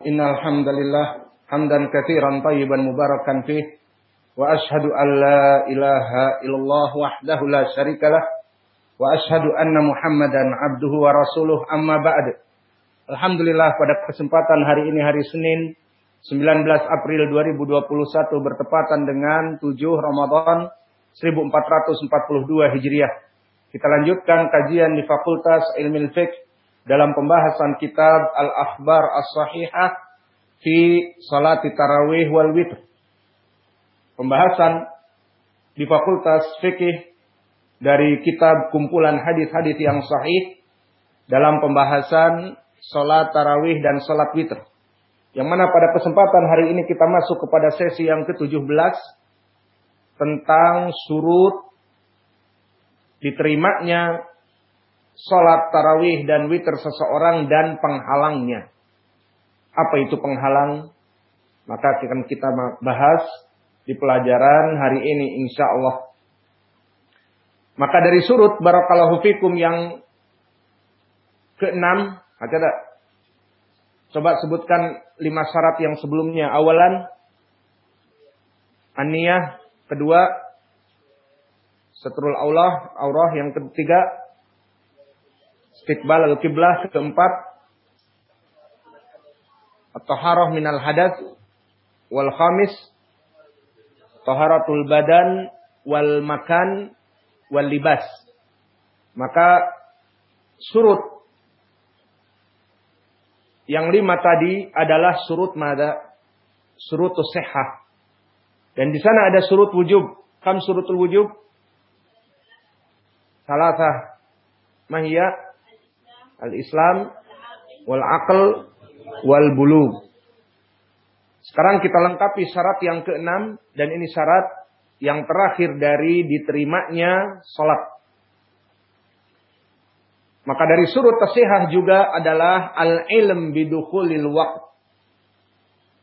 Innal hamdalillah hamdan katsiran tayyiban mubarakan fih wa asyhadu an la ilaha illallah wahdahu la syarikalah wa asyhadu anna Muhammadan abduhu wa rasuluh amma ba'd. Alhamdulillah pada kesempatan hari ini hari Senin 19 April 2021 bertepatan dengan 7 Ramadan 1442 Hijriah. Kita lanjutkan kajian di Fakultas Ilmu Fiqh dalam pembahasan kitab Al-Akhbar As-Sahihah fi Salat Tarawih wal Witr. Pembahasan di Fakultas Fikih dari kitab kumpulan hadis-hadis yang sahih dalam pembahasan salat tarawih dan salat witr. Yang mana pada kesempatan hari ini kita masuk kepada sesi yang ke-17 tentang surut diterimanya sholat tarawih dan witir seseorang dan penghalangnya. Apa itu penghalang? Maka akan kita bahas di pelajaran hari ini insya Allah. Maka dari surut barakallahu fikum yang keenam, ada Coba sebutkan lima syarat yang sebelumnya. Awalan, aniyah. Kedua, setrul Allah. Aurah. Yang ketiga, Istiqbal al-qiblah keempat At-taharah minal hadas wal khamis taharatul badan wal makan wal libas. Maka surut yang lima tadi adalah surut mada? Surut sehat. Dan di sana ada surut wujub. Kam surutul wujub? Salatah. Mahiyah al-Islam wal aql wal bulu. Sekarang kita lengkapi syarat yang keenam dan ini syarat yang terakhir dari diterimanya salat. Maka dari surut tasihah juga adalah al-ilm bidukhulil waqt.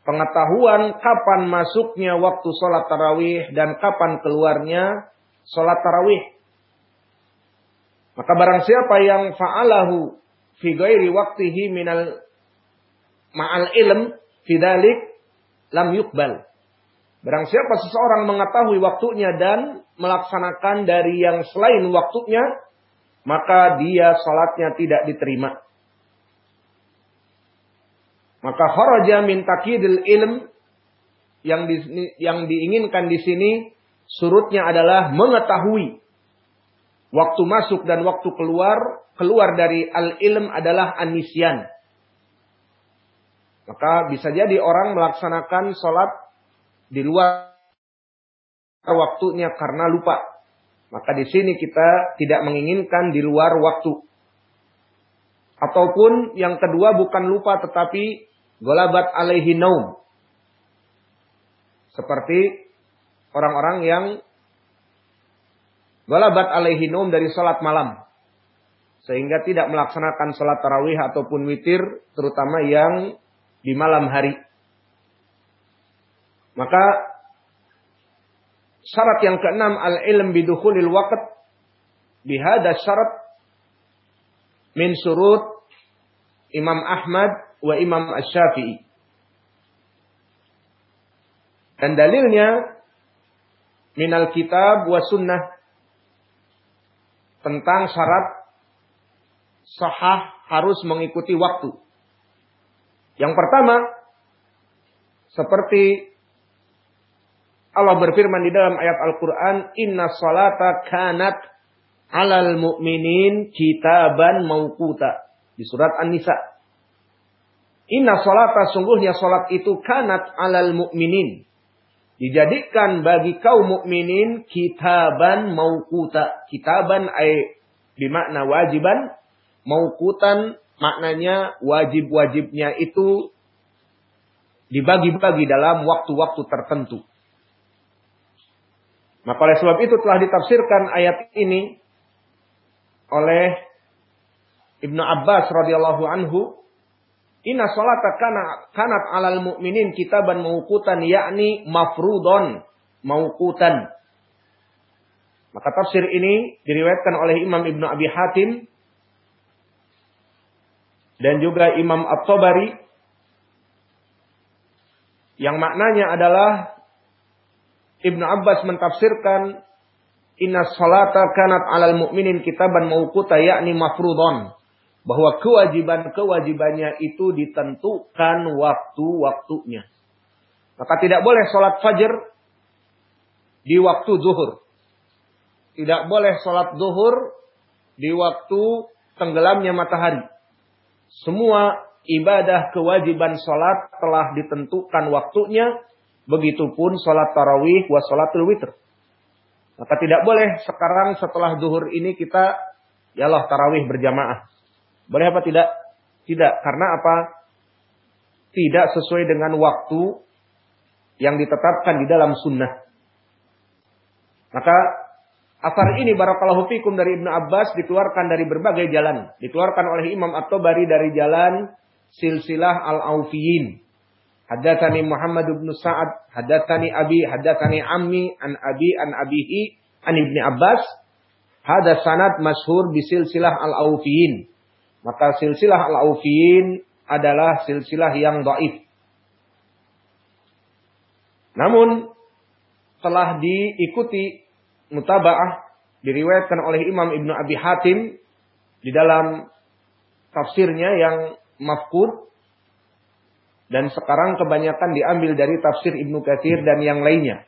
Pengetahuan kapan masuknya waktu sholat tarawih dan kapan keluarnya sholat tarawih. Maka barang siapa yang fa'alahu fi ghairi waqtihi minal ma'al ilm fidalik lam yukbal. Barang siapa seseorang mengetahui waktunya dan melaksanakan dari yang selain waktunya, maka dia salatnya tidak diterima. Maka kharaja min takidil ilm yang di, yang diinginkan di sini surutnya adalah mengetahui waktu masuk dan waktu keluar keluar dari al-ilm adalah anisyan. Maka bisa jadi orang melaksanakan sholat di luar waktunya karena lupa. Maka di sini kita tidak menginginkan di luar waktu. Ataupun yang kedua bukan lupa tetapi golabat alaihi naum. Seperti orang-orang yang golabat alaihi naum dari sholat malam sehingga tidak melaksanakan sholat tarawih ataupun witir terutama yang di malam hari. Maka syarat yang keenam al-ilm bidukhulil waqt bihada syarat min surut Imam Ahmad wa Imam Ash-Syafi'i. Dan dalilnya minal kitab wa sunnah tentang syarat sahah harus mengikuti waktu. Yang pertama, seperti Allah berfirman di dalam ayat Al-Quran, Inna salata kanat alal mu'minin kitaban maukuta. Di surat An-Nisa. Inna salata sungguhnya salat itu kanat alal mu'minin. Dijadikan bagi kaum mukminin kitaban maukuta. Kitaban ay bimakna wajiban maukutan maknanya wajib-wajibnya itu dibagi-bagi dalam waktu-waktu tertentu. Maka oleh sebab itu telah ditafsirkan ayat ini oleh Ibnu Abbas radhiyallahu anhu, "Inna salata kana kanat 'alal mu'minin kitaban mauqutan yakni mafrudon mauqutan." Maka tafsir ini diriwayatkan oleh Imam Ibnu Abi Hatim dan juga Imam At-Tabari Yang maknanya adalah Ibnu Abbas mentafsirkan Inna salata kanat alal mu'minin kitaban mauquta yakni mafrudon. Bahwa kewajiban-kewajibannya itu ditentukan waktu-waktunya. Maka tidak boleh sholat fajr di waktu zuhur. Tidak boleh sholat zuhur di waktu tenggelamnya matahari. Semua ibadah kewajiban sholat telah ditentukan waktunya. Begitupun sholat tarawih wa sholatul witr. Maka tidak boleh sekarang setelah zuhur ini kita ya Allah tarawih berjamaah. Boleh apa tidak? Tidak. Karena apa? Tidak sesuai dengan waktu yang ditetapkan di dalam sunnah. Maka asar ini barakallahu fikum dari Ibnu Abbas dikeluarkan dari berbagai jalan. Dikeluarkan oleh Imam At-Tabari dari jalan silsilah al-aufiyin. Haddatsani Muhammad bin Sa'ad, haddatsani Abi, haddatsani Ammi an Abi an Abihi an Ibnu Abbas. Hada sanad masyhur bi silsilah al-aufiyin. Maka silsilah al-aufiyin adalah silsilah yang dhaif. Namun telah diikuti mutabaah diriwayatkan oleh Imam Ibnu Abi Hatim di dalam tafsirnya yang mafkur dan sekarang kebanyakan diambil dari tafsir Ibnu Katsir dan yang lainnya.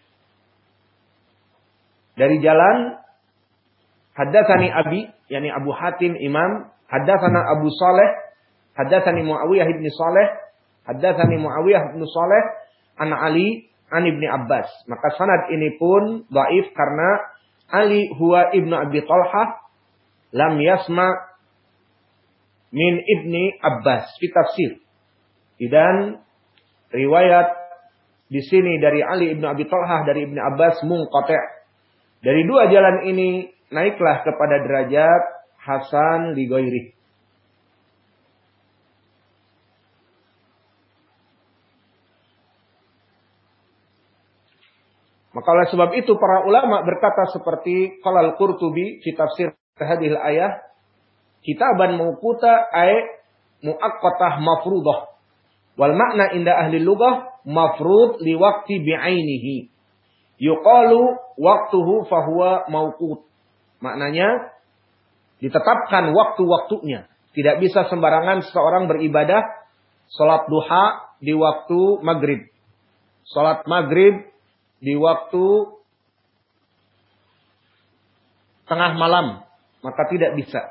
Dari jalan Haddatsani Abi, yakni Abu Hatim Imam, haddatsana Abu Saleh, haddatsani Muawiyah bin Saleh, haddatsani Muawiyah bin Saleh an Ali an Ibni Abbas. Maka sanad ini pun dhaif karena Ali huwa Ibnu Abi Talha lam yasma min Ibni Abbas fi tafsir. Dan riwayat di sini dari Ali Ibnu Abi Talha dari Ibni Abbas munqati'. Dari dua jalan ini naiklah kepada derajat Hasan li Maka oleh sebab itu para ulama berkata seperti qalal Qurtubi fi tafsir hadhil ayah kitaban mawquta ay muaqqatah mafruḍah wal makna inda ahli lughah mafrud li waqti bi'ainihi. Yuqalu waqtuhu fahuwa mawqut maknanya ditetapkan waktu-waktunya tidak bisa sembarangan seseorang beribadah salat duha di waktu maghrib salat maghrib di waktu tengah malam, maka tidak bisa.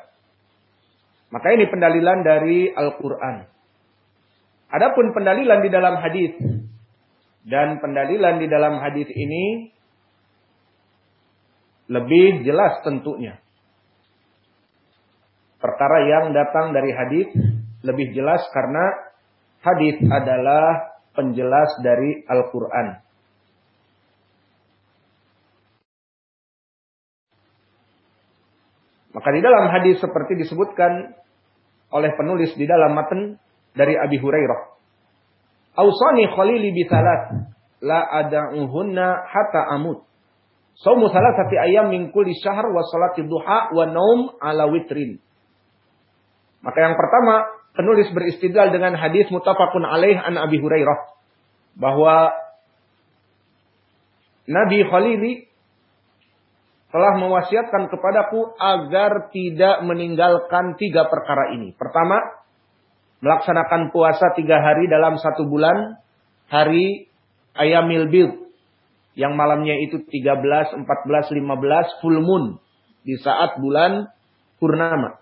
Maka ini pendalilan dari Al-Quran. Adapun pendalilan di dalam hadis dan pendalilan di dalam hadis ini lebih jelas tentunya. Perkara yang datang dari hadis lebih jelas karena hadis adalah penjelas dari Al-Quran. Maka di dalam hadis seperti disebutkan oleh penulis di dalam matan dari Abi Hurairah. Ausani khalili bisalat la ada'uhunna hatta amut. Saumu salasati ayam min kulli syahr wa salati duha wa naum ala witrin. Maka yang pertama, penulis beristidlal dengan hadis mutafakun alaih an Abi Hurairah bahwa Nabi Khalili telah mewasiatkan kepadaku agar tidak meninggalkan tiga perkara ini. Pertama, melaksanakan puasa tiga hari dalam satu bulan, hari ayamil bid, yang malamnya itu 13, 14, 15, full moon, di saat bulan purnama.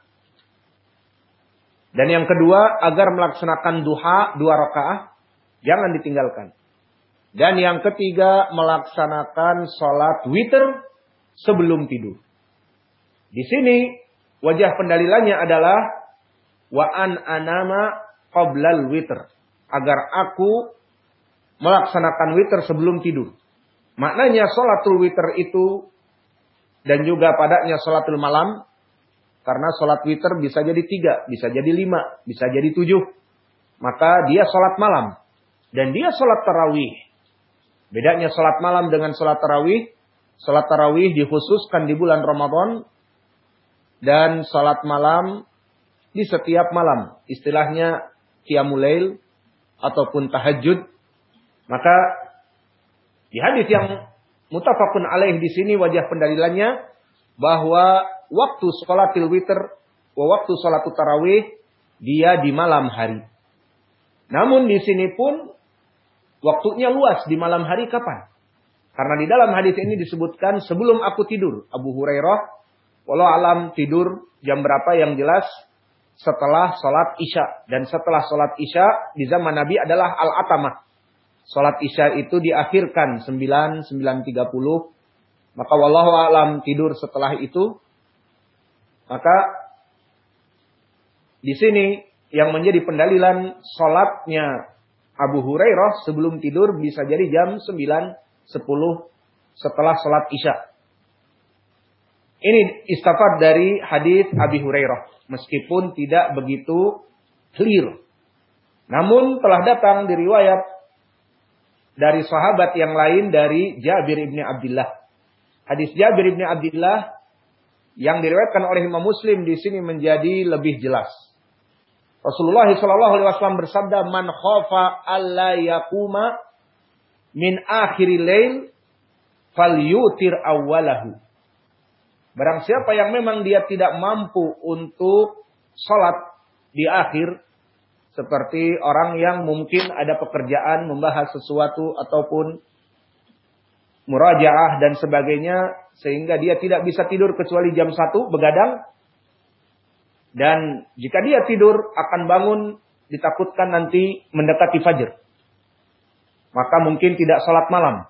Dan yang kedua, agar melaksanakan duha dua rakaah, jangan ditinggalkan. Dan yang ketiga, melaksanakan sholat witir sebelum tidur. Di sini wajah pendalilannya adalah wa an anama qoblal witr agar aku melaksanakan witr sebelum tidur. Maknanya sholatul witr itu dan juga padanya sholatul malam karena sholat witr bisa jadi tiga, bisa jadi lima, bisa jadi tujuh. Maka dia sholat malam. Dan dia sholat tarawih. Bedanya sholat malam dengan sholat tarawih. Salat tarawih dikhususkan di bulan Ramadan dan salat malam di setiap malam. Istilahnya qiyamul lail ataupun tahajud Maka di hadis yang mutafakun alaih di sini wajah pendalilannya bahwa waktu sholatil witr, waktu sholat tarawih dia di malam hari. Namun di sini pun waktunya luas di malam hari kapan? Karena di dalam hadis ini disebutkan sebelum aku tidur. Abu Hurairah, walau alam tidur jam berapa yang jelas setelah sholat isya. Dan setelah sholat isya di zaman Nabi adalah al-atamah. Sholat isya itu diakhirkan 9, 9.30. Maka wallahu alam tidur setelah itu. Maka di sini yang menjadi pendalilan sholatnya Abu Hurairah sebelum tidur bisa jadi jam 9, 10 setelah sholat isya. Ini istafad dari hadis Abi Hurairah. Meskipun tidak begitu clear. Namun telah datang di riwayat dari sahabat yang lain dari Jabir ibni Abdullah. Hadis Jabir ibni Abdullah yang diriwayatkan oleh Imam Muslim di sini menjadi lebih jelas. Rasulullah Shallallahu Alaihi Wasallam bersabda, "Man khafa alla yakuma min akhiril lail falyutir awalahu." Barang siapa yang memang dia tidak mampu untuk sholat di akhir, seperti orang yang mungkin ada pekerjaan membahas sesuatu ataupun murajaah dan sebagainya sehingga dia tidak bisa tidur kecuali jam 1 begadang. Dan jika dia tidur akan bangun ditakutkan nanti mendekati fajar maka mungkin tidak sholat malam.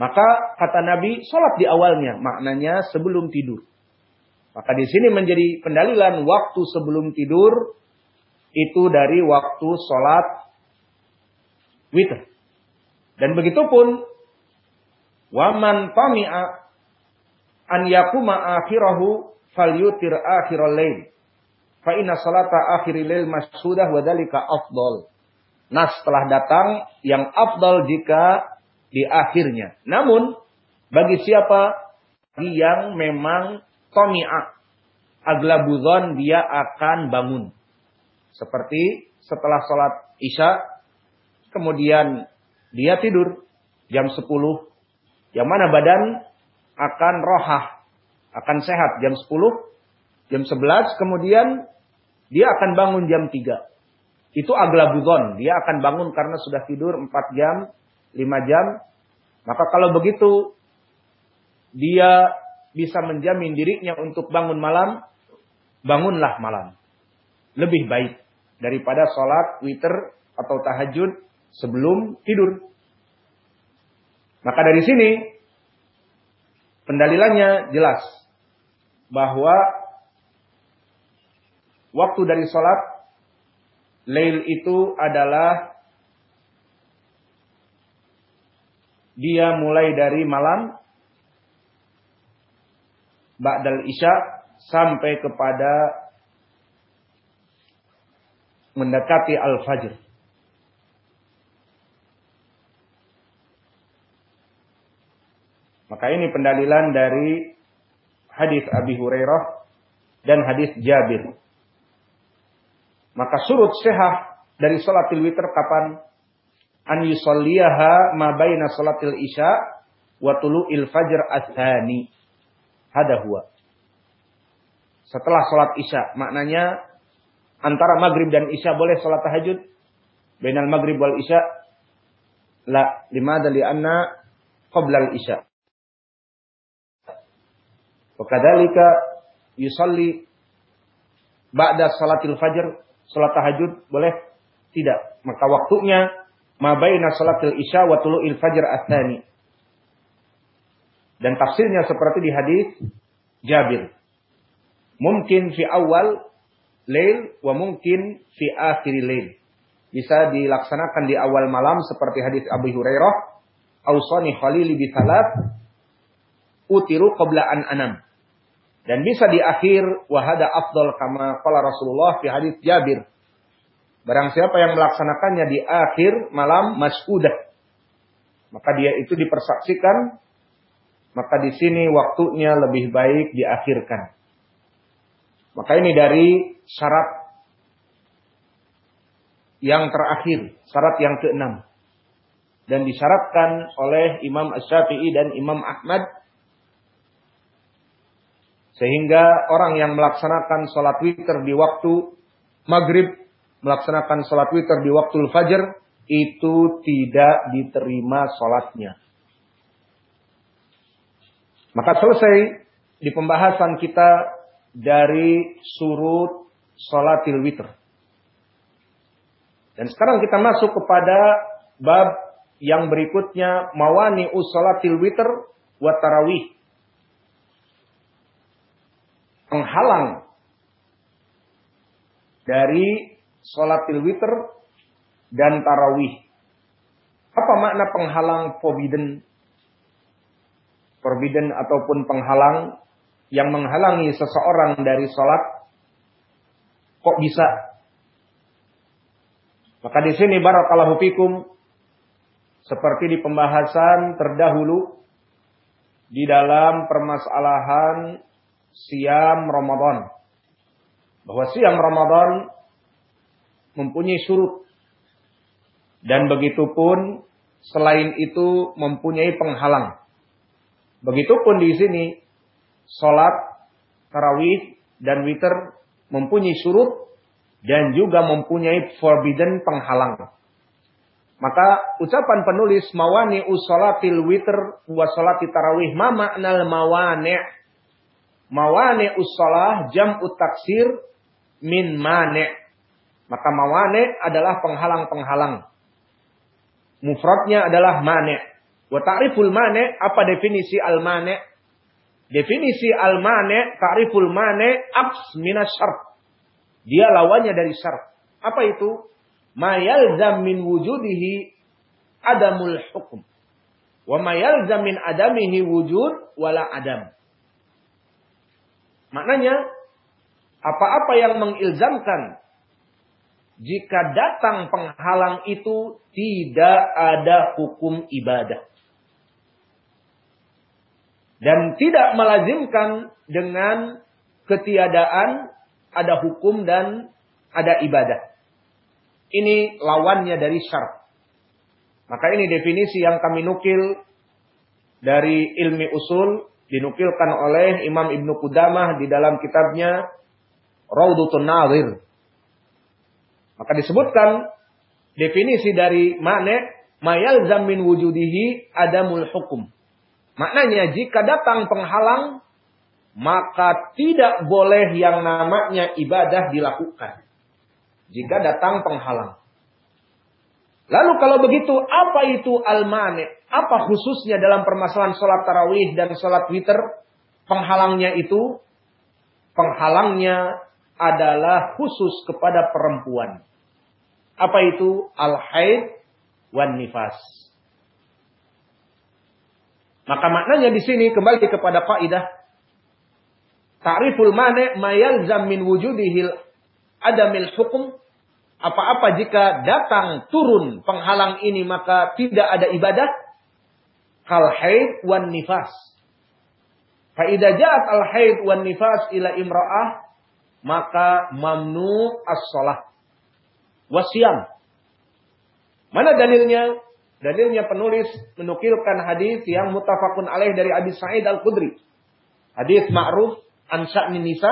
Maka kata Nabi sholat di awalnya maknanya sebelum tidur. Maka di sini menjadi pendalilan waktu sebelum tidur itu dari waktu sholat witr. Dan begitu pun waman tami'a an yakuma akhirahu falyutir akhiral lail. Fa inna salata akhiril lail mashudah wa dalika afdal. Nah setelah datang yang afdal jika di akhirnya. Namun bagi siapa yang memang tomi'a aglabudhon dia akan bangun seperti setelah sholat isya, kemudian dia tidur jam 10. Yang mana badan akan rohah, akan sehat jam 10, jam 11, kemudian dia akan bangun jam 3. Itu aglabudon, dia akan bangun karena sudah tidur 4 jam, 5 jam. Maka kalau begitu, dia bisa menjamin dirinya untuk bangun malam, bangunlah malam. Lebih baik daripada sholat witir atau tahajud sebelum tidur. Maka dari sini pendalilannya jelas bahwa waktu dari sholat lail itu adalah dia mulai dari malam ba'dal isya sampai kepada mendekati al-fajr. Maka ini pendalilan dari hadis Abi Hurairah dan hadis Jabir. Maka surut sehat dari salatil witr kapan? An yusalliyaha ma baina salatil isya wa tulu'il fajr ats-tsani. Hada huwa. Setelah salat isya, maknanya antara maghrib dan isya boleh sholat tahajud? Bainal maghrib wal isya? La, lima dari anna qabla al isya. Wakadhalika yusalli ba'da salatil fajr, sholat tahajud boleh? Tidak. Maka waktunya ma baina salatil isya wa tulu'il fajr athani. Dan tafsirnya seperti di hadis Jabir. Mungkin fi awal lail wa mungkin fi akhir lail. Bisa dilaksanakan di awal malam seperti hadis Abu Hurairah, "Ausani khalili bi salat utiru qabla an anam." Dan bisa di akhir wahada afdal kama qala Rasulullah fi hadis Jabir. Barang siapa yang melaksanakannya di akhir malam maskudah. Maka dia itu dipersaksikan. Maka di sini waktunya lebih baik diakhirkan. Maka ini dari syarat yang terakhir, syarat yang keenam. dan disyaratkan oleh Imam Asy-Syafi'i dan Imam Ahmad sehingga orang yang melaksanakan sholat witir di waktu maghrib, melaksanakan sholat witir di waktu fajar, itu tidak diterima sholatnya. Maka selesai di pembahasan kita dari surut sholatil witr. Dan sekarang kita masuk kepada bab yang berikutnya mawani usolatil witr wa tarawih. Penghalang dari sholatil witr dan tarawih. Apa makna penghalang forbidden? Forbidden ataupun penghalang yang menghalangi seseorang dari sholat. Kok bisa? Maka di sini barakallahu fikum seperti di pembahasan terdahulu di dalam permasalahan siam Ramadan. Bahwa siam Ramadan mempunyai surut. Dan begitu pun selain itu mempunyai penghalang. Begitupun di sini salat tarawih dan witir mempunyai surut dan juga mempunyai forbidden penghalang. Maka ucapan penulis mawani usolatil witr wa salati tarawih ma maknal mawani. Mawani usolah jam utaksir min mane maka mawani adalah penghalang-penghalang. Mufradnya adalah mane wa ta'riful mane apa definisi al mane definisi al mane ta'riful mane abs minas syart dia lawannya dari syart apa itu ma yalzam min wujudihi adamul hukum. Wa ma yalzam min adamihi wujud wala adam. Maknanya apa-apa yang mengilzamkan jika datang penghalang itu tidak ada hukum ibadah. Dan tidak melazimkan dengan ketiadaan ada hukum dan ada ibadah. Ini lawannya dari syarat. Maka ini definisi yang kami nukil dari ilmi usul dinukilkan oleh Imam Ibnu Qudamah di dalam kitabnya Raudutun Nazir. Maka disebutkan definisi dari makna mayal zamin wujudihi adamul hukum. Maknanya jika datang penghalang maka tidak boleh yang namanya ibadah dilakukan jika datang penghalang. Lalu kalau begitu, apa itu al-mani? Apa khususnya dalam permasalahan sholat tarawih dan sholat witir? Penghalangnya itu, penghalangnya adalah khusus kepada perempuan. Apa itu? Al-haid wan nifas. Maka maknanya di sini kembali kepada faidah. Ta'riful mane mayalzam min wujudihil adamil hukum apa-apa jika datang turun penghalang ini maka tidak ada ibadah. Kal haid wan nifas. Fa'idha ja'at al haid wan nifas ila imra'ah maka mamnu as-salah. Wasyam. Mana dalilnya? Dalilnya penulis menukilkan hadis yang mutafakun alaih dari Abi Sa'id Al-Khudri. Hadis ma'ruf an sya'ni nisa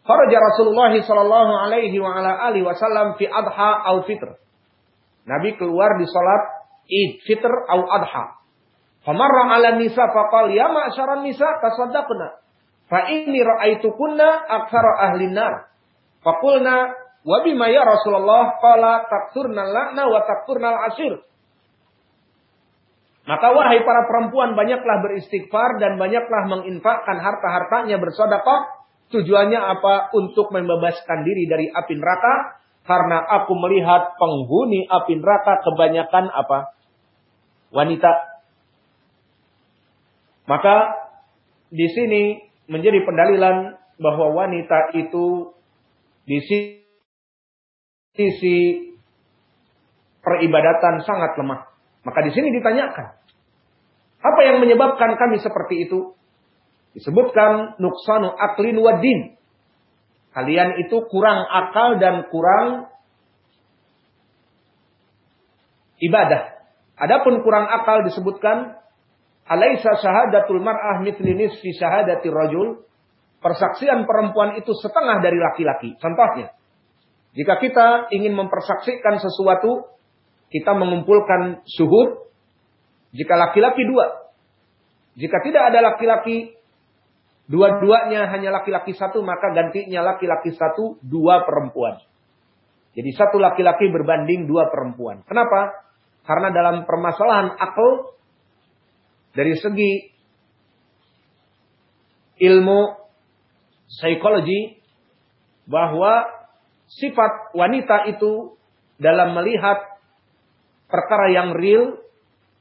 Kharaja Rasulullah sallallahu alaihi wa ala alihi wasallam fi adha au fitr. Nabi keluar di salat Id, fitr au adha. Famarra ala nisa faqal ya ma'syaran nisa tasaddaqna. Fa inni ra'aitukunna aktsara ahli nar. Faqulna wa bima ya Rasulullah qala taksurna la'na wa takfurnal asir. Maka wahai para perempuan banyaklah beristighfar dan banyaklah menginfakkan harta-hartanya bersedekah Tujuannya apa? Untuk membebaskan diri dari api neraka. Karena aku melihat penghuni api neraka kebanyakan apa? Wanita. Maka di sini menjadi pendalilan bahwa wanita itu di sisi peribadatan sangat lemah. Maka di sini ditanyakan, apa yang menyebabkan kami seperti itu? Disebutkan nuksanu aklin wa din. Kalian itu kurang akal dan kurang ibadah. Adapun kurang akal disebutkan alaisa syahadatul mar'ah mithli nisfi syahadati rajul. Persaksian perempuan itu setengah dari laki-laki. Contohnya, jika kita ingin mempersaksikan sesuatu, kita mengumpulkan syuhud. Jika laki-laki dua. Jika tidak ada laki-laki, dua-duanya hanya laki-laki satu, maka gantinya laki-laki satu, dua perempuan. Jadi satu laki-laki berbanding dua perempuan. Kenapa? Karena dalam permasalahan akal dari segi ilmu psikologi bahwa sifat wanita itu dalam melihat perkara yang real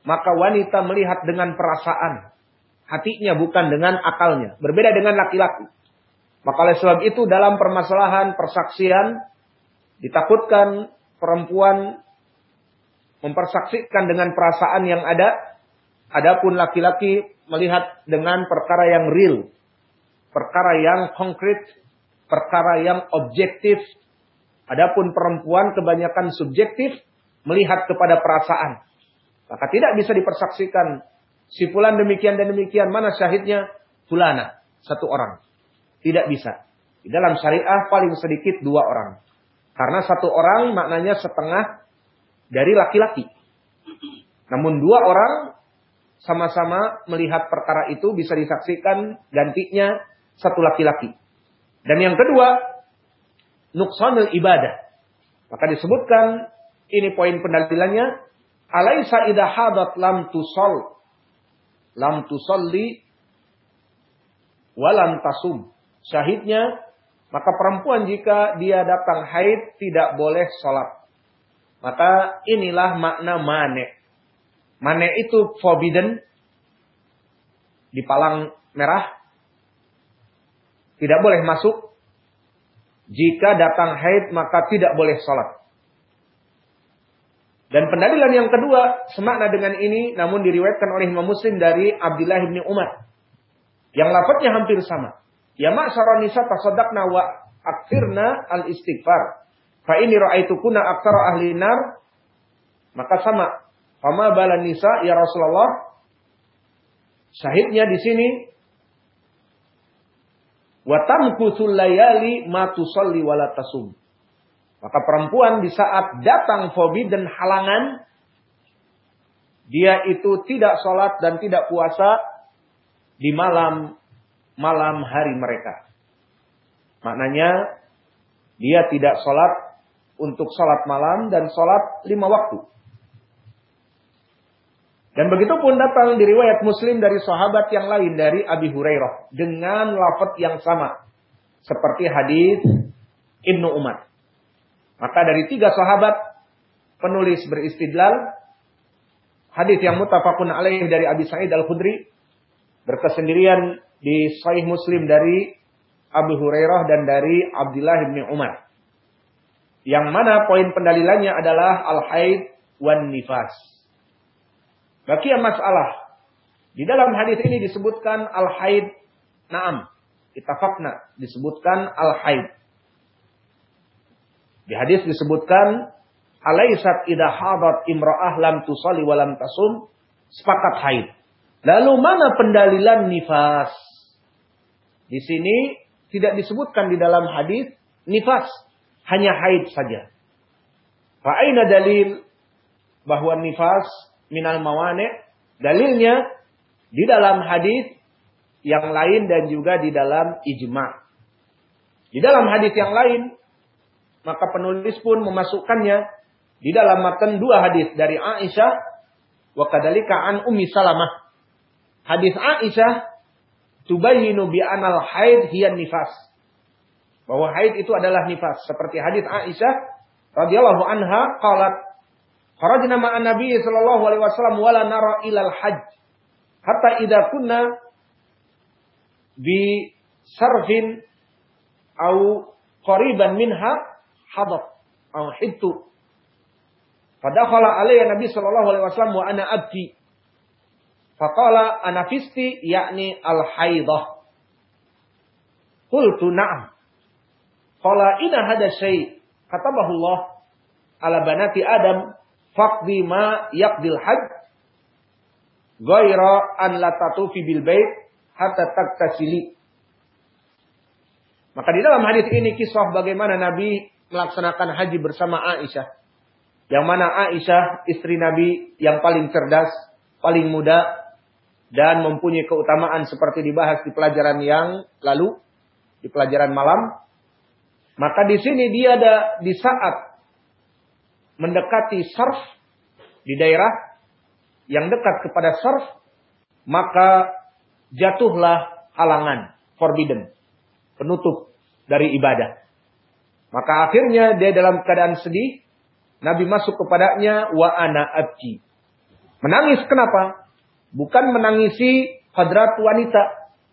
maka wanita melihat dengan perasaan hatinya bukan dengan akalnya berbeda dengan laki-laki maka oleh sebab itu dalam permasalahan persaksian ditakutkan perempuan mempersaksikan dengan perasaan yang ada. Adapun laki-laki melihat dengan perkara yang real. Perkara yang konkret. Perkara yang objektif. Adapun perempuan kebanyakan subjektif. Melihat kepada perasaan. Maka tidak bisa dipersaksikan. Si fulan demikian dan demikian. Mana syahidnya? Fulana. Satu orang. Tidak bisa. Di dalam syariah paling sedikit dua orang. Karena satu orang maknanya setengah dari laki-laki. Namun dua orang sama-sama melihat perkara itu bisa disaksikan gantinya satu laki-laki. Dan yang kedua, nuksanul ibadah. Maka disebutkan ini poin pendalilannya, alaisa idha hadat lam tusol lam tusalli walam tasum. Syahidnya maka perempuan jika dia datang haid tidak boleh sholat. Maka inilah makna mane. Mane itu forbidden. Di palang merah. Tidak boleh masuk. Jika datang haid maka tidak boleh sholat. Dan pendalilan yang kedua semakna dengan ini namun diriwayatkan oleh Imam Muslim dari Abdullah bin Umar. Yang lafadznya hampir sama. Ya ma'syara nisa tasaddaqna wa akfirna al-istighfar. Fa ini ra'aitukuna aktsara ahli nar maka sama. Fama bala nisa ya Rasulullah. Syahidnya di sini wa tamkusul layali ma tusalli wala tasum. Maka perempuan di saat datang fobi dan halangan dia itu tidak sholat dan tidak puasa di malam malam hari mereka. Maknanya dia tidak sholat untuk sholat malam dan sholat lima waktu. Dan begitu pun datang di riwayat Muslim dari sahabat yang lain dari Abi Hurairah dengan lafaz yang sama seperti hadis Ibnu Umar. Maka dari tiga sahabat penulis beristidlal hadis yang mutafakun alaih dari Abi Sa'id Al-Khudri berkesendirian di Sahih Muslim dari Abu Hurairah dan dari Abdullah bin Umar. Yang mana poin pendalilannya adalah al-haid wan nifas. Bagi yang masalah. Di dalam hadis ini disebutkan al-haid. Naam. Itafakna. Disebutkan al-haid. Di hadis disebutkan. Alaisat idha hadat imra'ah lam tusali walam tasum. Sepakat haid. Lalu mana pendalilan nifas? Di sini tidak disebutkan di dalam hadis nifas hanya haid saja. Fa'aina dalil bahwa nifas minal mawane dalilnya di dalam hadis yang lain dan juga di dalam ijma. Di dalam hadis yang lain maka penulis pun memasukkannya di dalam matan dua hadis dari Aisyah wa kadzalika an Ummi Salamah. Hadis Aisyah tubayyinu bi anal haid hiya nifas bahwa haid itu adalah nifas seperti hadis Aisyah radhiyallahu anha qalat kharajna ma'an nabi sallallahu alaihi wasallam wala nara ilal hajj hatta idza kunna bi sarfin au qariban minha hadat au hittu fadakhala alayya nabi sallallahu alaihi wasallam wa ana abki. Faqala ana fisti yakni al haidah qultu na'am. Qala inna hada syai' katabahu Allah ala banati Adam faqdi ma yaqdil hajj ghaira an la tatufi bil bait hatta taktasili. Maka di dalam hadis ini kisah bagaimana Nabi melaksanakan haji bersama Aisyah. Yang mana Aisyah istri Nabi yang paling cerdas, paling muda dan mempunyai keutamaan seperti dibahas di pelajaran yang lalu, di pelajaran malam. Maka di sini dia ada di saat mendekati surf di daerah yang dekat kepada surf, maka jatuhlah halangan, forbidden, penutup dari ibadah. Maka akhirnya dia dalam keadaan sedih, Nabi masuk kepadanya wa ana abki. Menangis kenapa? Bukan menangisi hadrat wanita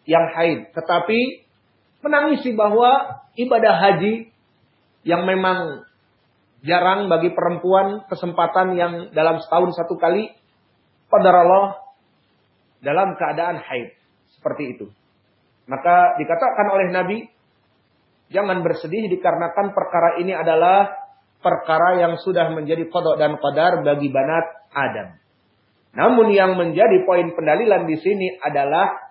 yang haid, tetapi menangisi bahwa ibadah haji yang memang jarang bagi perempuan kesempatan yang dalam setahun satu kali pada Allah dalam keadaan haid seperti itu. Maka dikatakan oleh Nabi, jangan bersedih dikarenakan perkara ini adalah perkara yang sudah menjadi kodok dan qadar bagi banat Adam. Namun yang menjadi poin pendalilan di sini adalah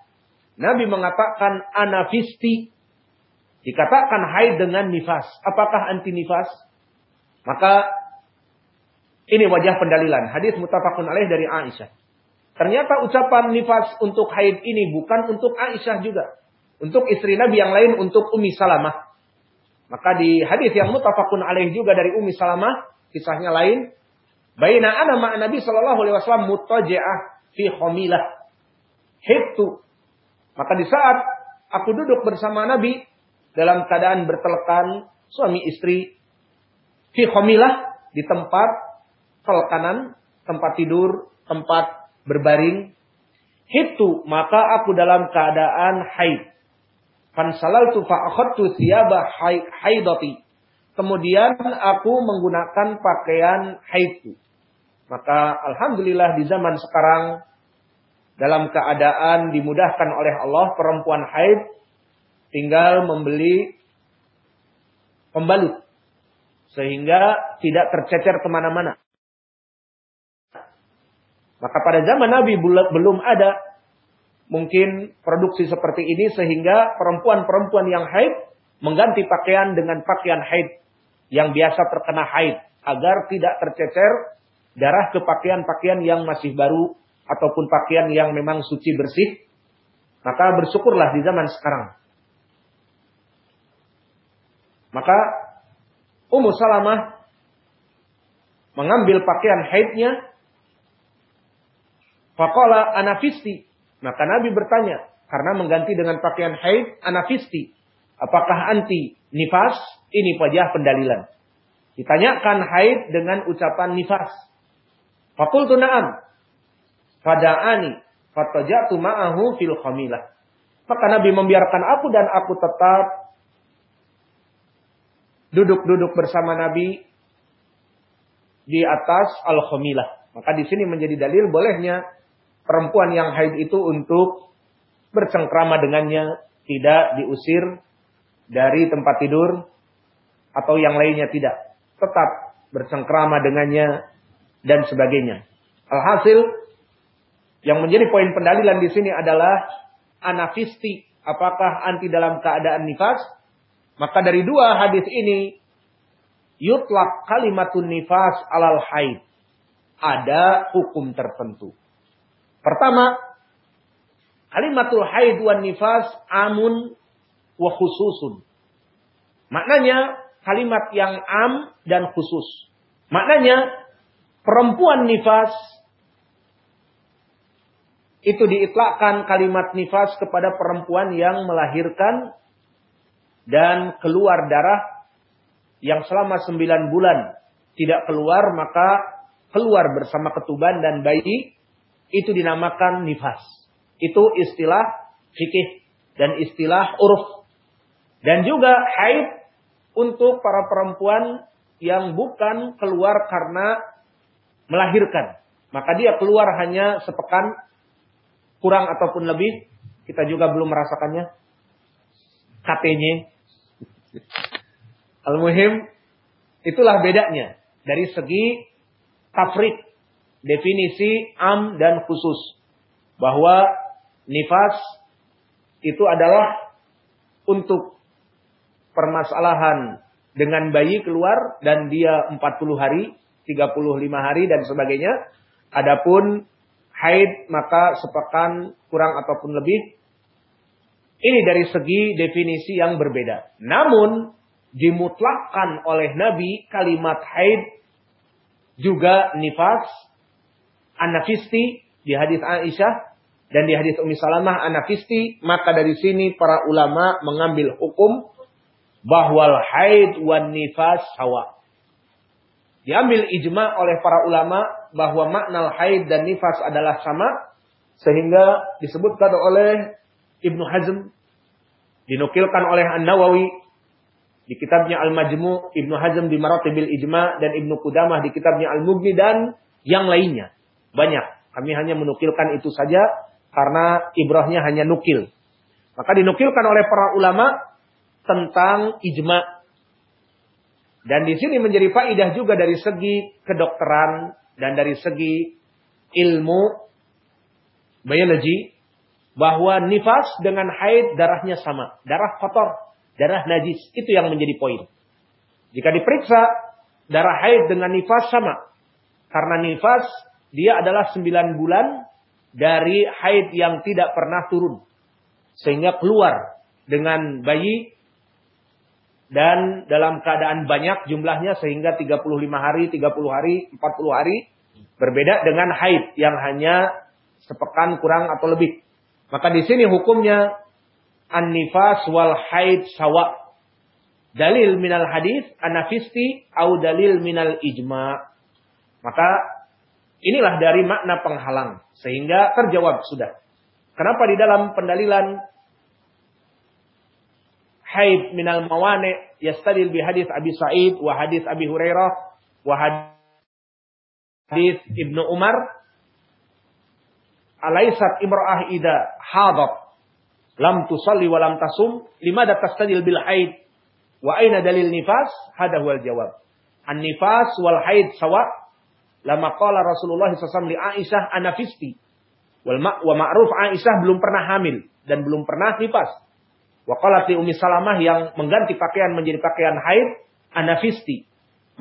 Nabi mengatakan anafisti. Dikatakan haid dengan nifas. Apakah anti nifas? Maka ini wajah pendalilan. Hadis mutafakun alaih dari Aisyah. Ternyata ucapan nifas untuk haid ini bukan untuk Aisyah juga. Untuk istri Nabi yang lain untuk Umi Salamah. Maka di hadis yang mutafakun alaih juga dari Umi Salamah. Kisahnya lain. Baina ana ma Nabi sallallahu alaihi wasallam mutaji'ah fi khomilah. Hibtu. Maka di saat aku duduk bersama Nabi dalam keadaan bertelekan suami istri fi khomilah di tempat kanan, tempat tidur, tempat berbaring. Hitu maka aku dalam keadaan haid. Fa'akhadtu haidati. Kemudian aku menggunakan pakaian haidku. Maka alhamdulillah di zaman sekarang dalam keadaan dimudahkan oleh Allah perempuan haid tinggal membeli pembalut sehingga tidak tercecer ke mana-mana. Maka pada zaman Nabi belum ada mungkin produksi seperti ini sehingga perempuan-perempuan yang haid mengganti pakaian dengan pakaian haid yang biasa terkena haid agar tidak tercecer darah ke pakaian-pakaian yang masih baru ataupun pakaian yang memang suci bersih. Maka bersyukurlah di zaman sekarang. Maka Ummu Salamah mengambil pakaian haidnya. Fakola anafisti. Maka Nabi bertanya. Karena mengganti dengan pakaian haid anafisti. Apakah anti nifas? Ini wajah pendalilan. Ditanyakan haid dengan ucapan nifas. Fakultu na'am. Fada'ani. Fatajatu ma'ahu fil khamilah. Maka Nabi membiarkan aku dan aku tetap duduk-duduk bersama Nabi di atas al-khamilah. Maka di sini menjadi dalil bolehnya perempuan yang haid itu untuk bercengkrama dengannya, tidak diusir dari tempat tidur atau yang lainnya tidak. Tetap bercengkrama dengannya dan sebagainya. Alhasil yang menjadi poin pendalilan di sini adalah anafisti. Apakah anti dalam keadaan nifas maka dari dua hadis ini yutlak kalimatun nifas alal haid. Ada hukum tertentu. Pertama, kalimatul haid wan nifas amun wa khususun. Maknanya kalimat yang am dan khusus. Maknanya perempuan nifas itu diitlakkan kalimat nifas kepada perempuan yang melahirkan dan keluar darah yang selama sembilan bulan tidak keluar maka keluar bersama ketuban dan bayi itu dinamakan nifas. Itu istilah fikih dan istilah uruf. Dan juga haid untuk para perempuan yang bukan keluar karena melahirkan. Maka dia keluar hanya sepekan kurang ataupun lebih. Kita juga belum merasakannya. Katanya Al-Muhim, itulah bedanya. Dari segi tafrik, definisi am dan khusus. Bahwa nifas itu adalah untuk permasalahan dengan bayi keluar dan dia 40 hari, 35 hari dan sebagainya. Adapun haid maka sepekan kurang ataupun lebih. Ini dari segi definisi yang berbeda. Namun dimutlakkan oleh Nabi kalimat haid juga nifas, anafisti di hadis Aisyah dan di hadis Ummi Salamah anafisti, maka dari sini para ulama mengambil hukum bahwa haid wan nifas sawa. Diambil ijma oleh para ulama bahwa makna haid dan nifas adalah sama sehingga disebutkan oleh Ibnu Hazm dinukilkan oleh An-Nawawi di kitabnya Al-Majmu, Ibnu Hazm di Maratibil Ijma dan Ibnu Qudamah di kitabnya Al-Mughni dan yang lainnya. Banyak. Kami hanya menukilkan itu saja karena ibrahnya hanya nukil. Maka dinukilkan oleh para ulama tentang ijma. Dan di sini menjadi faidah juga dari segi kedokteran dan dari segi ilmu biologi bahwa nifas dengan haid darahnya sama, darah kotor, darah najis. Itu yang menjadi poin. Jika diperiksa darah haid dengan nifas sama. Karena nifas dia adalah 9 bulan dari haid yang tidak pernah turun. Sehingga keluar dengan bayi dan dalam keadaan banyak jumlahnya sehingga 35 hari, 30 hari, 40 hari berbeda dengan haid yang hanya sepekan kurang atau lebih. Maka di sini hukumnya an-nifas wal haid sawa. Dalil minal hadis anafisti au dalil minal ijma. Maka inilah dari makna penghalang sehingga terjawab sudah. Kenapa di dalam pendalilan haid minal mawane yastadil bi hadis Abi Sa'id wa hadis Abi Hurairah wa hadis Ibnu Umar alaisat imra'ah ida hadat? Lam tusalli wa lam tasum? Limada tastadil bil haid? Wa aina dalil nifas? Hada huwal jawab. An nifas wal haid sawa lama qala Rasulullah SAW li Aisyah anafisti wal wa ma'ruf Aisyah belum pernah hamil dan belum pernah nifas Waqalat Umi Salamah yang mengganti pakaian menjadi pakaian haid, anafisti.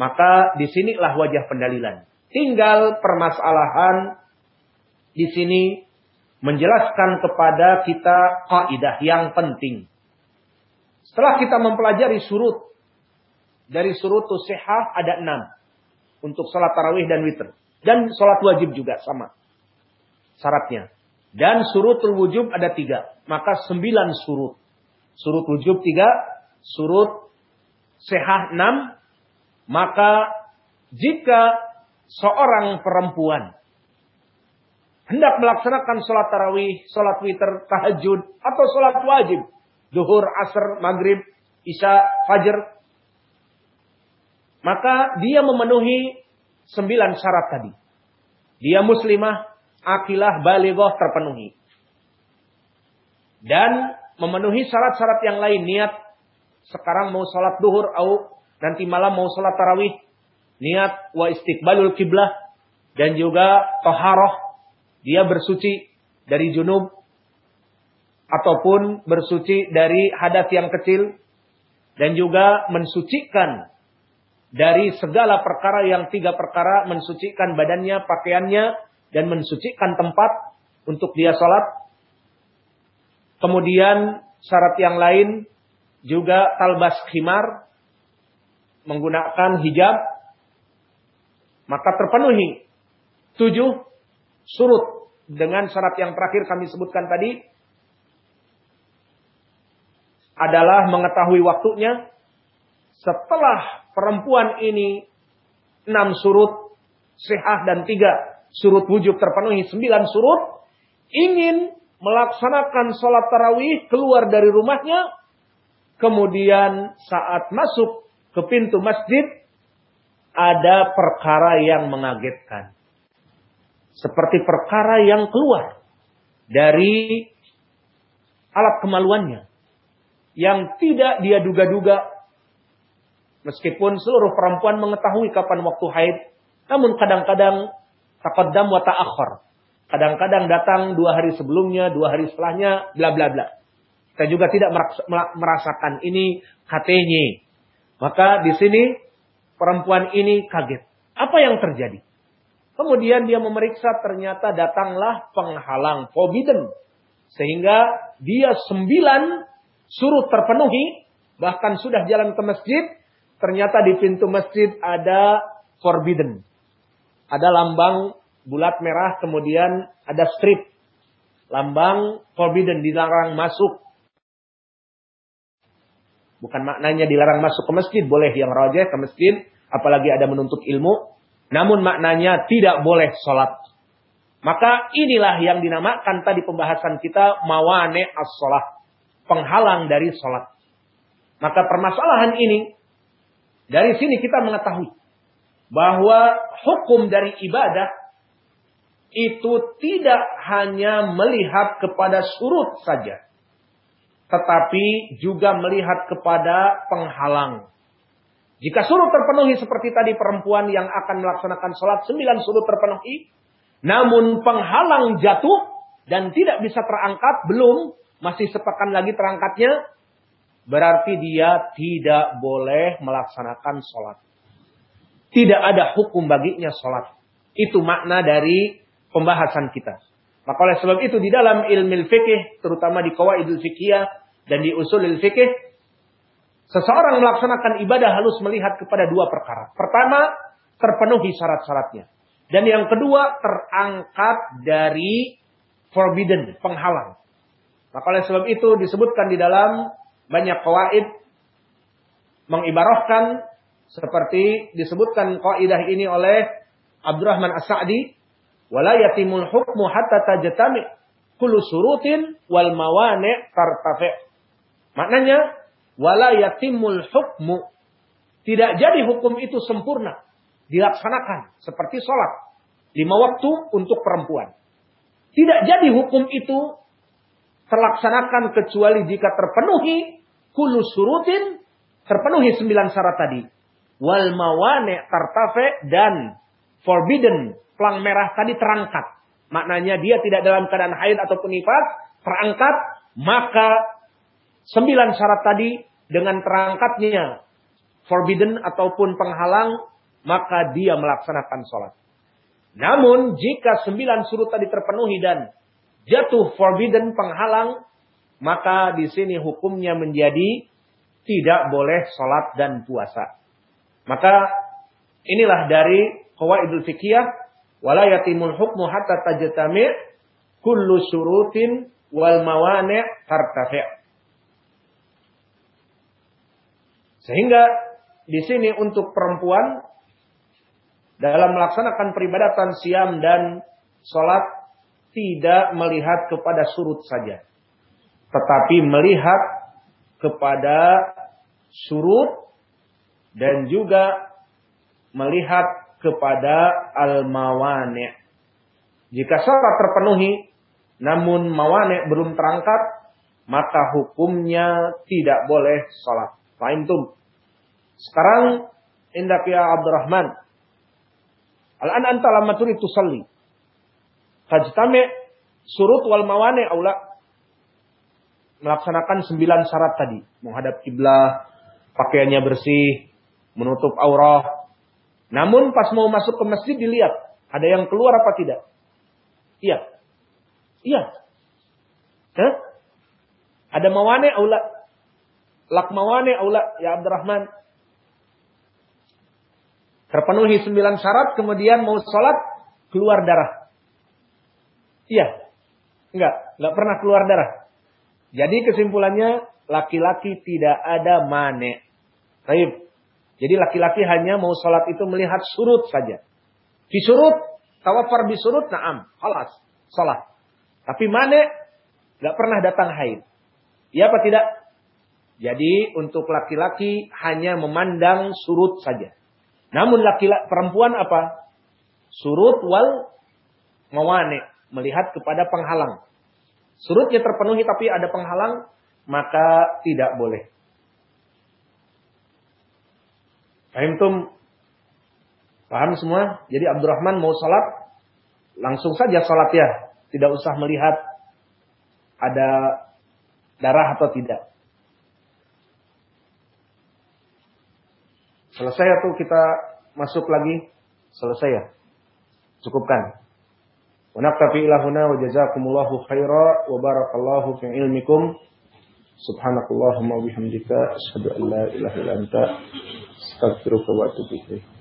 Maka di sinilah wajah pendalilan. Tinggal permasalahan di sini menjelaskan kepada kita kaidah yang penting. Setelah kita mempelajari surut, dari surut sehah ada enam. Untuk sholat tarawih dan witir. Dan sholat wajib juga sama. Syaratnya. Dan surutul wujub ada tiga. Maka sembilan surut. Surut wujub tiga, surut sehah enam, maka jika seorang perempuan hendak melaksanakan sholat tarawih, sholat witir, tahajud, atau sholat wajib, duhur, asr, maghrib, isya, fajar, maka dia memenuhi sembilan syarat tadi. Dia muslimah, akilah, balighah terpenuhi. Dan memenuhi syarat-syarat yang lain. Niat sekarang mau sholat duhur atau nanti malam mau sholat tarawih. Niat wa istiqbalul kiblah dan juga toharoh. Dia bersuci dari junub ataupun bersuci dari hadas yang kecil dan juga mensucikan dari segala perkara yang tiga perkara mensucikan badannya, pakaiannya dan mensucikan tempat untuk dia sholat. Kemudian syarat yang lain juga talbas khimar menggunakan hijab. Maka terpenuhi tujuh surut. Dengan syarat yang terakhir kami sebutkan tadi adalah mengetahui waktunya. Setelah perempuan ini enam surut sehat dan tiga surut wujud terpenuhi sembilan surut ingin melaksanakan sholat tarawih keluar dari rumahnya, kemudian saat masuk ke pintu masjid ada perkara yang mengagetkan. Seperti perkara yang keluar dari alat kemaluannya. Yang tidak dia duga-duga. Meskipun seluruh perempuan mengetahui kapan waktu haid. Namun kadang-kadang taqaddam wa ta'akhir. Kadang-kadang datang dua hari sebelumnya, dua hari setelahnya, bla bla bla. Kita juga tidak merasakan ini katanya. Maka di sini perempuan ini kaget. Apa yang terjadi? Kemudian dia memeriksa ternyata datanglah penghalang forbidden. Sehingga dia sembilan suruh terpenuhi. Bahkan sudah jalan ke masjid. Ternyata di pintu masjid ada forbidden. Ada lambang bulat merah kemudian ada strip. Lambang forbidden dilarang masuk. Bukan maknanya dilarang masuk ke masjid. Boleh yang rojeh ke masjid. Apalagi ada menuntut ilmu. Namun maknanya tidak boleh sholat. Maka inilah yang dinamakan tadi pembahasan kita mawane as-sholat. Penghalang dari sholat. Maka permasalahan ini. Dari sini kita mengetahui. Bahwa hukum dari ibadah. Itu tidak hanya melihat kepada surut saja tetapi juga melihat kepada penghalang. Jika suruh terpenuhi seperti tadi perempuan yang akan melaksanakan sholat, sembilan suruh terpenuhi, namun penghalang jatuh dan tidak bisa terangkat, belum, masih sepekan lagi terangkatnya, berarti dia tidak boleh melaksanakan sholat. Tidak ada hukum baginya sholat. Itu makna dari pembahasan kita. Maka oleh sebab itu di dalam ilmu fikih, terutama di kawaidul fikih, dan di usulil fikih, seseorang melaksanakan ibadah harus melihat kepada dua perkara. Pertama, terpenuhi syarat-syaratnya. Dan yang kedua, terangkat dari forbidden, penghalang. Maka oleh sebab itu disebutkan di dalam banyak kawaid mengibarahkan seperti disebutkan kaidah ini oleh Abdurrahman As-Sa'di wala yatimul hukmu hatta tajtami kullu surutin wal mawani' tartafi' Maknanya wala yatimul hukmu. Tidak jadi hukum itu sempurna. Dilaksanakan seperti sholat. Lima waktu untuk perempuan. Tidak jadi hukum itu terlaksanakan kecuali jika terpenuhi kulu surutin, terpenuhi sembilan syarat tadi. Wal mawane tartafe dan forbidden, pelang merah tadi terangkat. Maknanya dia tidak dalam keadaan haid ataupun nifas, terangkat, maka sembilan syarat tadi dengan terangkatnya forbidden ataupun penghalang, maka dia melaksanakan sholat. Namun jika sembilan surut tadi terpenuhi dan jatuh forbidden penghalang, maka di sini hukumnya menjadi tidak boleh sholat dan puasa. Maka inilah dari qawaidul fikiyah wala yatimul hukmu hatta tajtami' kullu syurutin wal mawani' tartafi'. Sehingga di sini untuk perempuan dalam melaksanakan peribadatan siam dan sholat tidak melihat kepada surut saja. Tetapi melihat kepada surut dan juga melihat kepada al-mawani'. Jika syarat terpenuhi namun mawani' belum terangkat, maka hukumnya tidak boleh sholat. Fahimtum? Sekarang indak ya Abdurrahman. Al-an anta lama turi tusalli. Fajtami surut wal mawane aula melaksanakan sembilan syarat tadi. Menghadap kiblah, pakaiannya bersih, menutup aurah. Namun pas mau masuk ke masjid dilihat, ada yang keluar apa tidak? Iya. Iya. Hah? Ada mawane aula lakmawane aula ya Abdurrahman. Terpenuhi sembilan syarat, kemudian mau sholat, keluar darah. Iya. Enggak, enggak pernah keluar darah. Jadi kesimpulannya, laki-laki tidak ada mane. Baik. Jadi laki-laki hanya mau sholat itu melihat surut saja. Di surut, tawafar di surut, naam, halas, sholat. Tapi mane, enggak pernah datang haid. Iya apa tidak? Jadi untuk laki-laki hanya memandang surut saja. Namun laki-laki perempuan apa? Surut wal mawane, melihat kepada penghalang. Surutnya terpenuhi tapi ada penghalang, maka tidak boleh. Fahimtum? Paham semua? Jadi Abdurrahman mau sholat, langsung saja sholat ya. Tidak usah melihat ada darah atau tidak. Selesai atau kita masuk lagi? Selesai ya? Cukupkan. Naqtafi ilahuna wa jazakumullahu khaira wa barakallahu fi ilmikum. Subhanakallahumma wa bihamdika asyhadu an la ilaha illa anta astaghfiruka wa atubu ilaik.